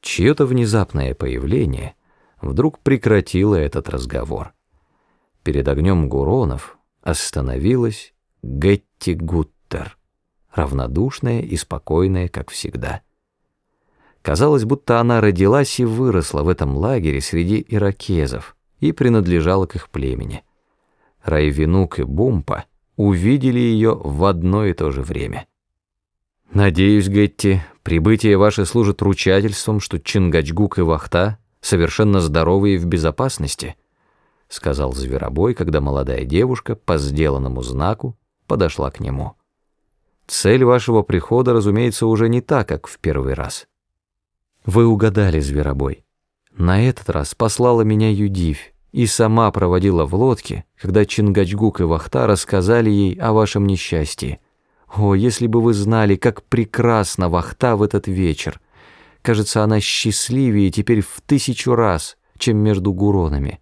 Чье-то внезапное появление вдруг прекратило этот разговор. Перед огнем Гуронов остановилась Гетти Гуттер, равнодушная и спокойная, как всегда. Казалось, будто она родилась и выросла в этом лагере среди иракезов и принадлежала к их племени. Райвинук и Бумпа увидели ее в одно и то же время. «Надеюсь, Гетти, прибытие ваше служит ручательством, что Чингачгук и Вахта совершенно здоровы и в безопасности», сказал Зверобой, когда молодая девушка по сделанному знаку подошла к нему. «Цель вашего прихода, разумеется, уже не та, как в первый раз». «Вы угадали, Зверобой. На этот раз послала меня Юдивь и сама проводила в лодке, когда Чингачгук и Вахта рассказали ей о вашем несчастье. О, если бы вы знали, как прекрасна Вахта в этот вечер. Кажется, она счастливее теперь в тысячу раз, чем между гуронами.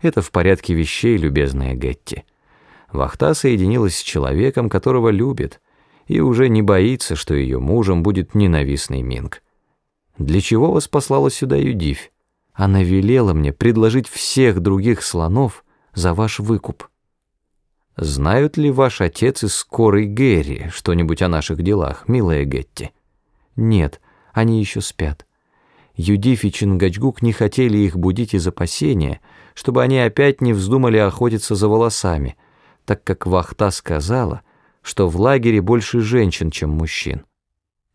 Это в порядке вещей, любезная Гетти. Вахта соединилась с человеком, которого любит, и уже не боится, что ее мужем будет ненавистный Минг. Для чего вас послала сюда Юдивь? Она велела мне предложить всех других слонов за ваш выкуп. Знают ли ваш отец и скорый Гэри что-нибудь о наших делах, милая Гетти? Нет, они еще спят. Юдиф и Чингачгук не хотели их будить из опасения, чтобы они опять не вздумали охотиться за волосами, так как Вахта сказала, что в лагере больше женщин, чем мужчин.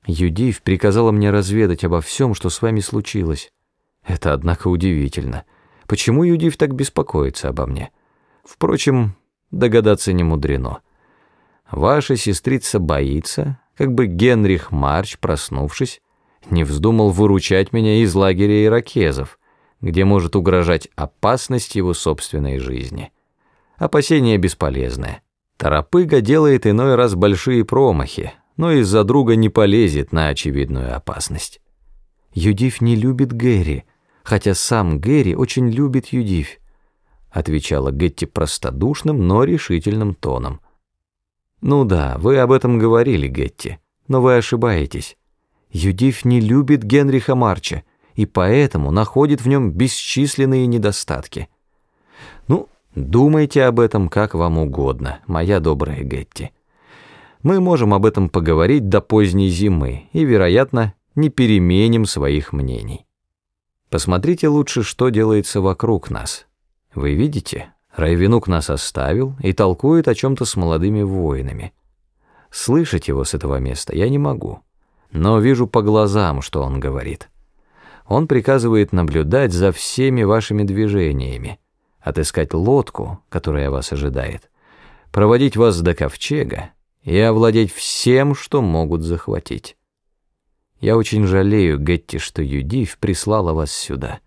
Юдив приказала мне разведать обо всем, что с вами случилось. Это, однако, удивительно. Почему Юдив так беспокоится обо мне? Впрочем, догадаться не мудрено. Ваша сестрица боится, как бы Генрих Марч, проснувшись, не вздумал выручать меня из лагеря иракезов, где может угрожать опасность его собственной жизни. Опасение бесполезное. Торопыга делает иной раз большие промахи, но из-за друга не полезет на очевидную опасность. Юдив не любит Гэри, хотя сам Гэри очень любит Юдив, отвечала Гетти простодушным, но решительным тоном. Ну да, вы об этом говорили, Гетти, но вы ошибаетесь. Юдив не любит Генриха Марча и поэтому находит в нем бесчисленные недостатки. Ну, думайте об этом как вам угодно, моя добрая Гетти. Мы можем об этом поговорить до поздней зимы и, вероятно, не переменим своих мнений. Посмотрите лучше, что делается вокруг нас. Вы видите, Райвинук нас оставил и толкует о чем-то с молодыми воинами. Слышать его с этого места я не могу, но вижу по глазам, что он говорит. Он приказывает наблюдать за всеми вашими движениями, отыскать лодку, которая вас ожидает, проводить вас до ковчега и овладеть всем, что могут захватить. Я очень жалею, Гетти, что Юдив прислала вас сюда.